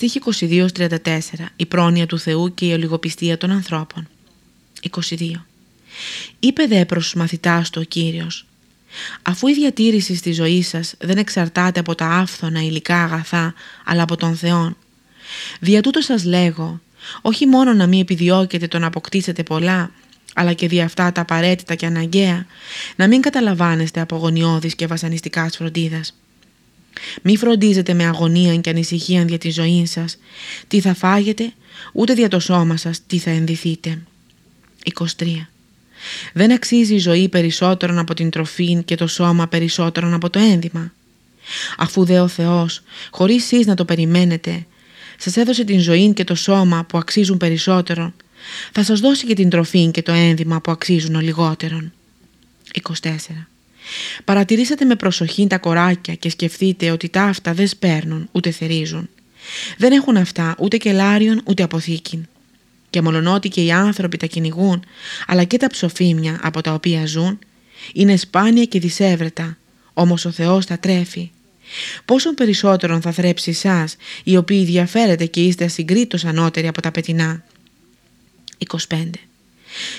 Στοίχη 22-34 Η πρόνοια του Θεού και η ολιγοπιστία των ανθρώπων 22 Είπε δε προς τους μαθητάς του ο Κύριος Αφού η διατήρηση στη ζωή σας δεν εξαρτάται από τα άφθονα υλικά αγαθά αλλά από τον Θεό Δια τούτος σας λέγω όχι μόνο να μην επιδιώκετε το να αποκτήσετε πολλά αλλά και δι' αυτά τα απαραίτητα και αναγκαία να μην καταλαμβάνεστε από γονιώδης και βασανιστικά φροντίδας. Μη φροντίζετε με αγωνία και ανησυχία για τη ζωή σας τι θα φάγετε ούτε για το σώμα σας τι θα ενδυθείτε. 23. Δεν αξίζει η ζωή περισσότερον από την τροφή και το σώμα περισσότερον από το ένδυμα. Αφού δε ο Θεός, χωρίς εσείς να το περιμένετε, σας έδωσε την ζωή και το σώμα που αξίζουν περισσότερο, θα σας δώσει και την τροφή και το ένδυμα που αξίζουν ο λιγότερον. 24. Παρατηρήσατε με προσοχή τα κοράκια και σκεφτείτε ότι τα αυτά δεν σπέρνουν ούτε θερίζουν. Δεν έχουν αυτά ούτε κελάριον ούτε αποθήκη. Και μολονότι και οι άνθρωποι τα κυνηγούν, αλλά και τα ψοφίμια από τα οποία ζουν, είναι σπάνια και δυσέβρετα, όμως ο Θεός τα τρέφει. Πόσο περισσότερον θα θρέψει εσάς, οι οποίοι διαφέρετε και είστε ασυγκρίτως ανώτεροι από τα πετινά. 25.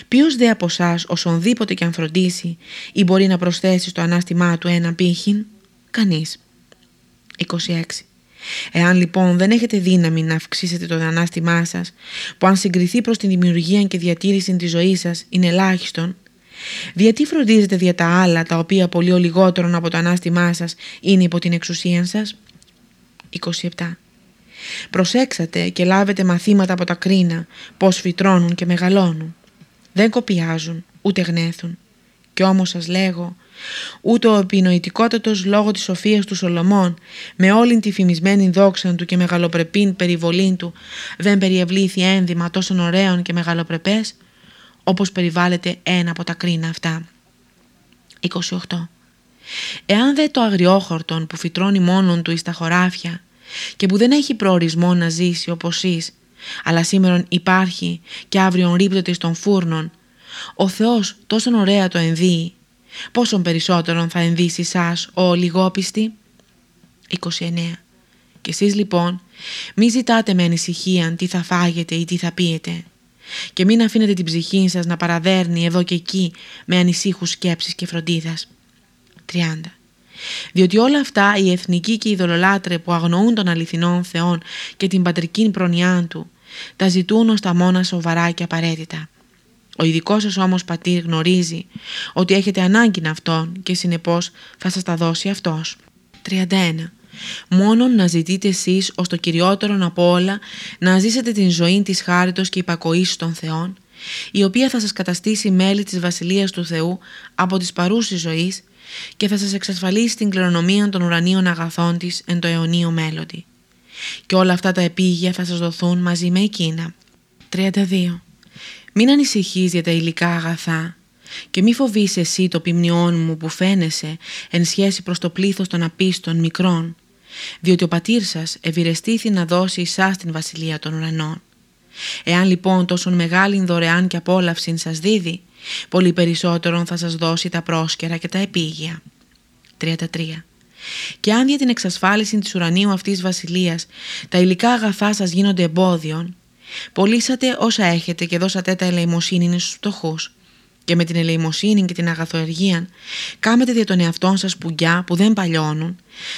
Ποιος δε από εσάς, όσονδήποτε και αν φροντίσει, ή μπορεί να προσθέσει στο ανάστημά του ένα πύχην, κανείς. 26. Εάν λοιπόν δεν έχετε δύναμη να αυξήσετε το ανάστημά σας, που αν συγκριθεί προς την δημιουργία και διατήρηση της ζωής σας είναι ελάχιστον, γιατί φροντίζετε δια τα άλλα τα οποία πολύ λιγότερον από το ανάστημά σας είναι υπό την εξουσία σας; 27. Προσέξατε και λάβετε μαθήματα από τα κρίνα πώς φυτρώνουν και μεγαλώνουν. Δεν κοπιάζουν ούτε γνέθουν. Κι όμως σας λέγω, ούτε ο επινοητικότατος λόγω της σοφίας του Σολομών με όλη τη φημισμένη δόξα του και μεγαλοπρεπήν περιβολήν του δεν περιευλήθη ένδυμα τόσο ωραίων και μεγαλοπρεπές όπως περιβάλλεται ένα από τα κρίνα αυτά. 28. Εάν δε το αγριόχορτον που φυτρώνει μόνον του εις τα χωράφια και που δεν έχει προορισμό να ζήσει όπως εις, αλλά σήμερα υπάρχει και αύριο ρίπτεται στον φούρνον, ο Θεός τόσο ωραία το ενδύει, πόσον περισσότερον θα ενδύσει σας ο λιγόπιστη; 29. Και εσείς λοιπόν μη ζητάτε με ανησυχία τι θα φάγετε ή τι θα πείτε και μην αφήνετε την ψυχή σας να παραδέρνει εδώ και εκεί με ανησύχους σκέψεις και φροντίδας. 30 διότι όλα αυτά οι εθνικοί και οι δολολάτρε που αγνοούν τον αληθινόν Θεόν και την πατρική προνοιά Του, τα ζητούν ως τα μόνα σοβαρά και απαραίτητα. Ο ειδικός σας όμως πατήρ γνωρίζει ότι έχετε ανάγκη αυτόν και συνεπώς θα σας τα δώσει αυτός. 31. Μόνον να ζητείτε εσείς ως το κυριότερον από όλα να ζήσετε την ζωή της χάριτος και υπακοής των Θεών, η οποία θα σας καταστήσει μέλη της Βασιλείας του Θεού από τις παρούσεις ζωής και θα σας εξασφαλίσει την κληρονομία των ουρανίων αγαθών της εν το αιωνίο μέλλοντι. Και όλα αυτά τα επίγεια θα σας δοθούν μαζί με εκείνα. 32. Μην ανησυχείς για τα υλικά αγαθά και μη φοβείς εσύ το ποιμνιόν μου που φαίνεσαι εν σχέση προς το πλήθος των απίστων μικρών, διότι ο πατήρ σας ευηρεστήθη να δώσει εσάς την βασιλεία των ουρανών. Εάν λοιπόν τόσο μεγάλη δωρεάν και απόλαυση σας δίδει, πολύ περισσότερον θα σας δώσει τα πρόσκαιρα και τα επίγεια. 33. Και αν για την εξασφάλιση της ουρανίου αυτής βασιλείας τα υλικά αγαθά σας γίνονται εμπόδιον, πωλήσατε όσα έχετε και δώσατε τα ελεημοσύνη στους φτωχούς και με την ελεημοσύνη και την αγαθοεργία κάμετε δια των εαυτών σας πουγκιά που δεν παλιώνουν,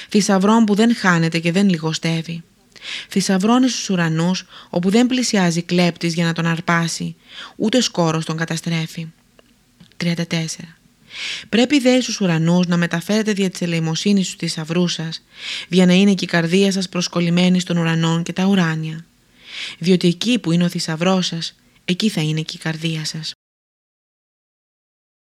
θησαυρών που δεν χάνεται και δεν λιγοστεύει θησαυρώνεις στους ουρανούς όπου δεν πλησιάζει κλέπτης για να τον αρπάσει, ούτε σκόρος τον καταστρέφει. 34. Πρέπει δε στους ουρανούς να μεταφέρετε δια της ελεημοσύνης του θησαυρούς σας, για να είναι και η καρδία σας προσκολλημένη στον ουρανό και τα ουράνια. Διότι εκεί που είναι ο θησαυρός σας, εκεί θα είναι και η καρδία σας.